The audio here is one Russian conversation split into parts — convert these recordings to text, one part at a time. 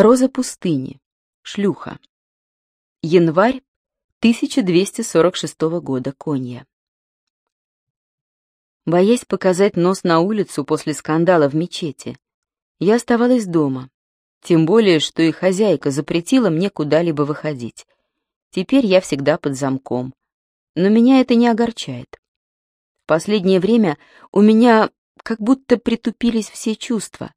Роза пустыни. Шлюха. Январь 1246 года. Конья. Боясь показать нос на улицу после скандала в мечети, я оставалась дома, тем более, что и хозяйка запретила мне куда-либо выходить. Теперь я всегда под замком. Но меня это не огорчает. В последнее время у меня как будто притупились все чувства.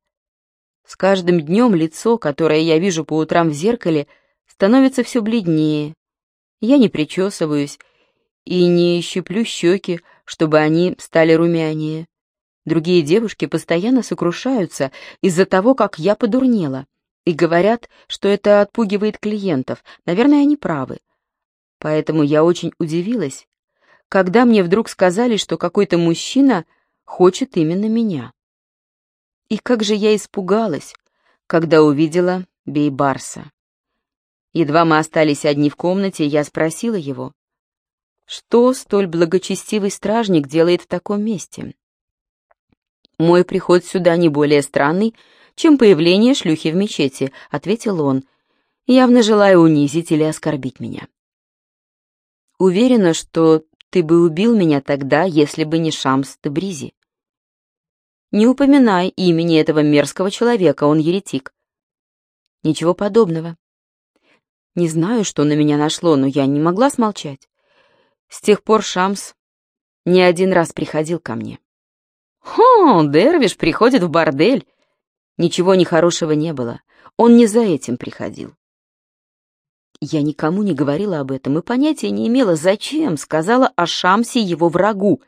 С каждым днем лицо, которое я вижу по утрам в зеркале, становится все бледнее. Я не причесываюсь и не щиплю щеки, чтобы они стали румянее. Другие девушки постоянно сокрушаются из-за того, как я подурнела, и говорят, что это отпугивает клиентов. Наверное, они правы. Поэтому я очень удивилась, когда мне вдруг сказали, что какой-то мужчина хочет именно меня. И как же я испугалась, когда увидела Бейбарса. Едва мы остались одни в комнате, я спросила его, что столь благочестивый стражник делает в таком месте. «Мой приход сюда не более странный, чем появление шлюхи в мечети», — ответил он, явно желая унизить или оскорбить меня. «Уверена, что ты бы убил меня тогда, если бы не Шамс Тебризи. Не упоминай имени этого мерзкого человека, он еретик. Ничего подобного. Не знаю, что на меня нашло, но я не могла смолчать. С тех пор Шамс не один раз приходил ко мне. «Хо, Дервиш приходит в бордель!» Ничего нехорошего не было. Он не за этим приходил. Я никому не говорила об этом и понятия не имела, зачем сказала о Шамсе его врагу,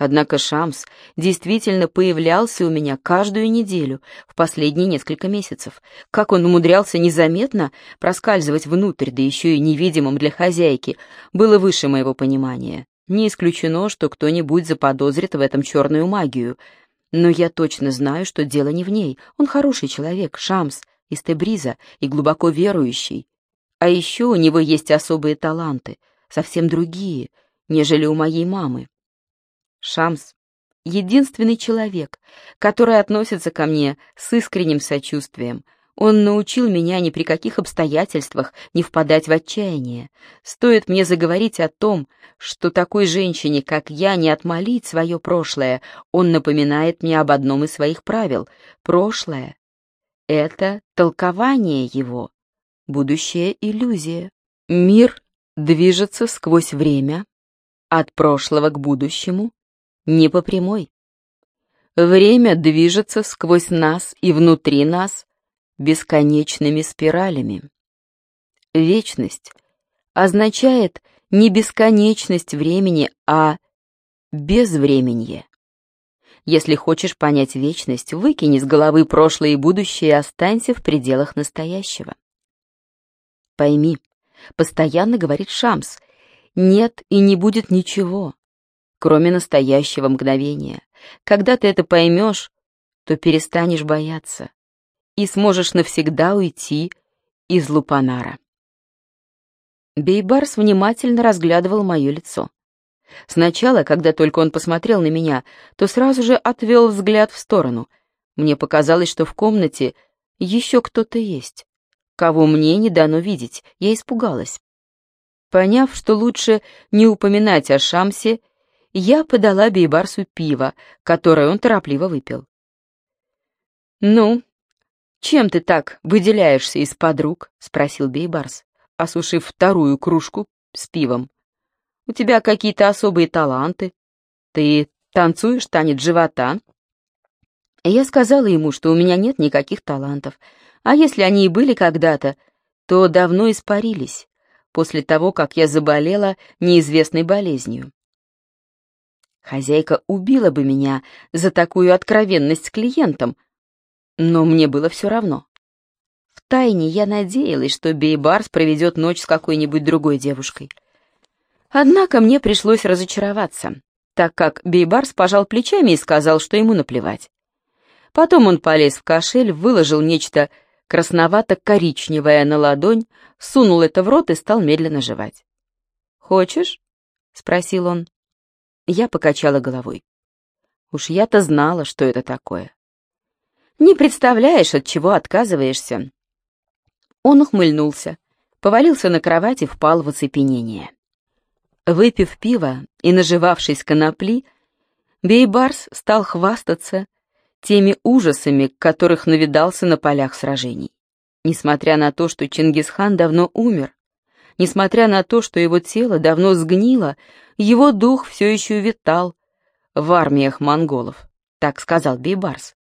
Однако Шамс действительно появлялся у меня каждую неделю в последние несколько месяцев. Как он умудрялся незаметно проскальзывать внутрь, да еще и невидимым для хозяйки, было выше моего понимания. Не исключено, что кто-нибудь заподозрит в этом черную магию. Но я точно знаю, что дело не в ней. Он хороший человек, Шамс, из Тебриза и глубоко верующий. А еще у него есть особые таланты, совсем другие, нежели у моей мамы. Шамс — единственный человек, который относится ко мне с искренним сочувствием. Он научил меня ни при каких обстоятельствах не впадать в отчаяние. Стоит мне заговорить о том, что такой женщине, как я, не отмолить свое прошлое, он напоминает мне об одном из своих правил. Прошлое — это толкование его, будущее — иллюзия. Мир движется сквозь время, от прошлого к будущему, не по прямой. Время движется сквозь нас и внутри нас бесконечными спиралями. Вечность означает не бесконечность времени, а безвременье. Если хочешь понять вечность, выкини с головы прошлое и будущее и останься в пределах настоящего. Пойми, постоянно говорит Шамс, нет и не будет ничего, кроме настоящего мгновения. Когда ты это поймешь, то перестанешь бояться и сможешь навсегда уйти из Лупанара. Бейбарс внимательно разглядывал мое лицо. Сначала, когда только он посмотрел на меня, то сразу же отвел взгляд в сторону. Мне показалось, что в комнате еще кто-то есть, кого мне не дано видеть. Я испугалась. Поняв, что лучше не упоминать о Шамсе, я подала Бейбарсу пиво, которое он торопливо выпил. «Ну, чем ты так выделяешься из подруг?» — спросил Бейбарс, осушив вторую кружку с пивом. «У тебя какие-то особые таланты? Ты танцуешь танец живота?» Я сказала ему, что у меня нет никаких талантов, а если они и были когда-то, то давно испарились, после того, как я заболела неизвестной болезнью. Хозяйка убила бы меня за такую откровенность с клиентом, но мне было все равно. Втайне я надеялась, что Бейбарс проведет ночь с какой-нибудь другой девушкой. Однако мне пришлось разочароваться, так как Бейбарс пожал плечами и сказал, что ему наплевать. Потом он полез в кошель, выложил нечто красновато-коричневое на ладонь, сунул это в рот и стал медленно жевать. «Хочешь?» — спросил он. Я покачала головой. Уж я-то знала, что это такое. Не представляешь, от чего отказываешься. Он ухмыльнулся, повалился на кровать и впал в оцепенение. Выпив пиво и наживавшись конопли, Бейбарс стал хвастаться теми ужасами, которых навидался на полях сражений. Несмотря на то, что Чингисхан давно умер, несмотря на то, что его тело давно сгнило, его дух все еще витал в армиях монголов, так сказал Бейбарс.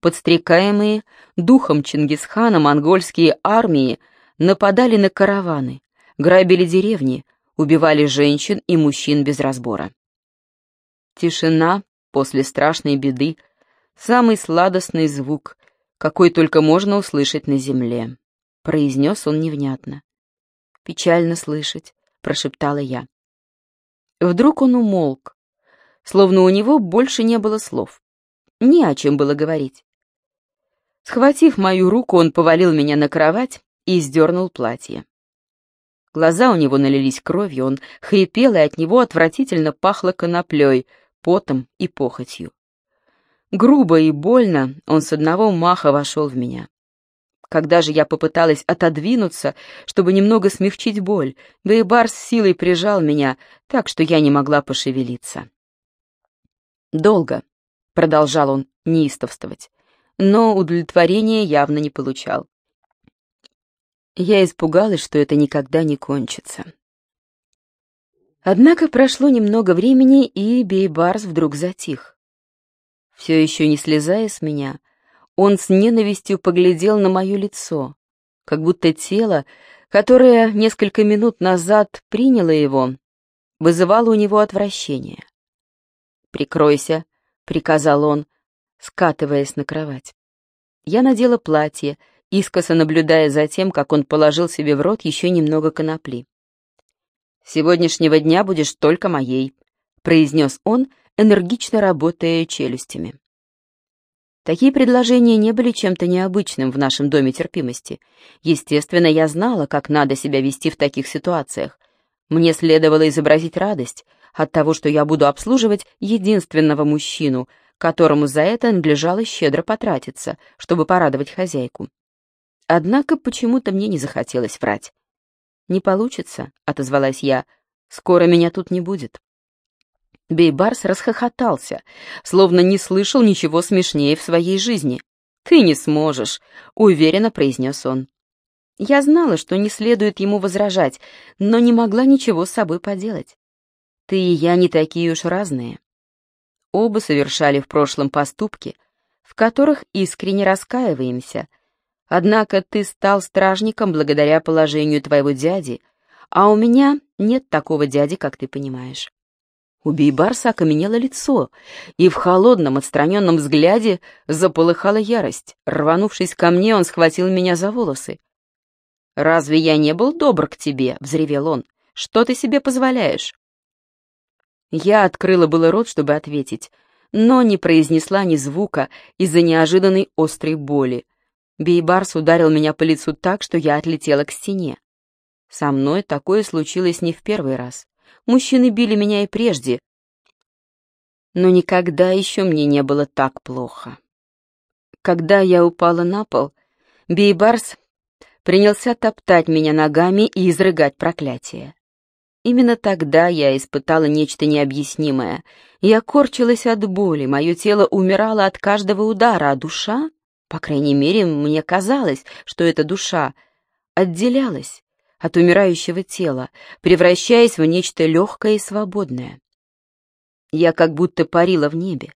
Подстрекаемые духом Чингисхана монгольские армии нападали на караваны, грабили деревни, убивали женщин и мужчин без разбора. Тишина после страшной беды — самый сладостный звук, какой только можно услышать на земле, — произнес он невнятно. «Печально слышать», — прошептала я. Вдруг он умолк, словно у него больше не было слов. Не о чем было говорить. Схватив мою руку, он повалил меня на кровать и сдернул платье. Глаза у него налились кровью, он хрипел, и от него отвратительно пахло коноплей, потом и похотью. Грубо и больно он с одного маха вошел в меня. Когда же я попыталась отодвинуться, чтобы немного смягчить боль, Бейбар с силой прижал меня, так что я не могла пошевелиться. «Долго», — продолжал он неистовствовать, но удовлетворения явно не получал. Я испугалась, что это никогда не кончится. Однако прошло немного времени, и Бейбарс вдруг затих. Все еще не слезая с меня, он с ненавистью поглядел на мое лицо, как будто тело, которое несколько минут назад приняло его, вызывало у него отвращение. «Прикройся», — приказал он, скатываясь на кровать. Я надела платье, искоса наблюдая за тем, как он положил себе в рот еще немного конопли. сегодняшнего дня будешь только моей», — произнес он, энергично работая челюстями. Такие предложения не были чем-то необычным в нашем доме терпимости. Естественно, я знала, как надо себя вести в таких ситуациях. Мне следовало изобразить радость от того, что я буду обслуживать единственного мужчину, которому за это надлежало щедро потратиться, чтобы порадовать хозяйку. Однако почему-то мне не захотелось врать. «Не получится», — отозвалась я, — «скоро меня тут не будет». Бейбарс расхохотался, словно не слышал ничего смешнее в своей жизни. «Ты не сможешь», — уверенно произнес он. Я знала, что не следует ему возражать, но не могла ничего с собой поделать. Ты и я не такие уж разные. Оба совершали в прошлом поступки, в которых искренне раскаиваемся, Однако ты стал стражником благодаря положению твоего дяди, а у меня нет такого дяди, как ты понимаешь. У Бейбарса окаменело лицо, и в холодном, отстраненном взгляде заполыхала ярость. Рванувшись ко мне, он схватил меня за волосы. «Разве я не был добр к тебе?» — взревел он. «Что ты себе позволяешь?» Я открыла было рот, чтобы ответить, но не произнесла ни звука из-за неожиданной острой боли. Бейбарс ударил меня по лицу так, что я отлетела к стене. Со мной такое случилось не в первый раз. Мужчины били меня и прежде, но никогда еще мне не было так плохо. Когда я упала на пол, Бейбарс принялся топтать меня ногами и изрыгать проклятие. Именно тогда я испытала нечто необъяснимое. Я корчилась от боли, мое тело умирало от каждого удара, а душа по крайней мере, мне казалось, что эта душа отделялась от умирающего тела, превращаясь в нечто легкое и свободное. Я как будто парила в небе,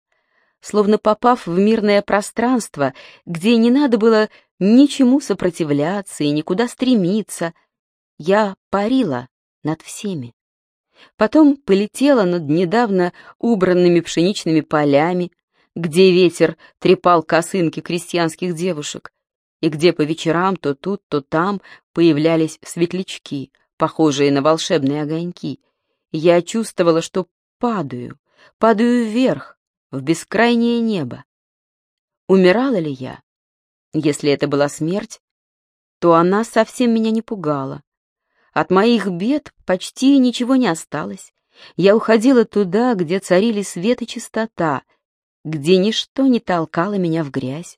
словно попав в мирное пространство, где не надо было ничему сопротивляться и никуда стремиться. Я парила над всеми. Потом полетела над недавно убранными пшеничными полями, где ветер трепал косынки крестьянских девушек, и где по вечерам то тут, то там появлялись светлячки, похожие на волшебные огоньки. Я чувствовала, что падаю, падаю вверх, в бескрайнее небо. Умирала ли я? Если это была смерть, то она совсем меня не пугала. От моих бед почти ничего не осталось. Я уходила туда, где царили свет и чистота, где ничто не толкало меня в грязь.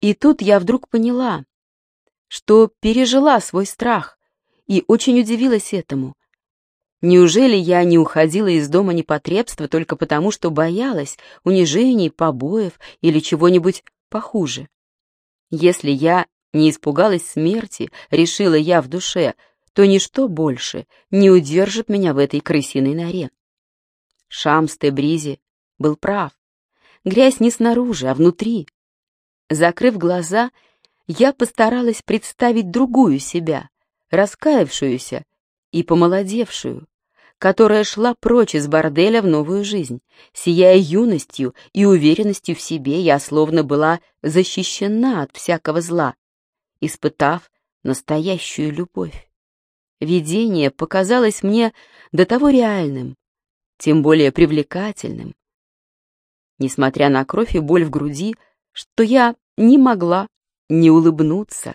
И тут я вдруг поняла, что пережила свой страх и очень удивилась этому. Неужели я не уходила из дома непотребства только потому, что боялась унижений, побоев или чего-нибудь похуже? Если я не испугалась смерти, решила я в душе, то ничто больше не удержит меня в этой крысиной норе. Шамс Тебризи был прав. Грязь не снаружи, а внутри. Закрыв глаза, я постаралась представить другую себя, раскаявшуюся и помолодевшую, которая шла прочь из борделя в новую жизнь. Сияя юностью и уверенностью в себе, я словно была защищена от всякого зла, испытав настоящую любовь. Видение показалось мне до того реальным, тем более привлекательным, несмотря на кровь и боль в груди, что я не могла не улыбнуться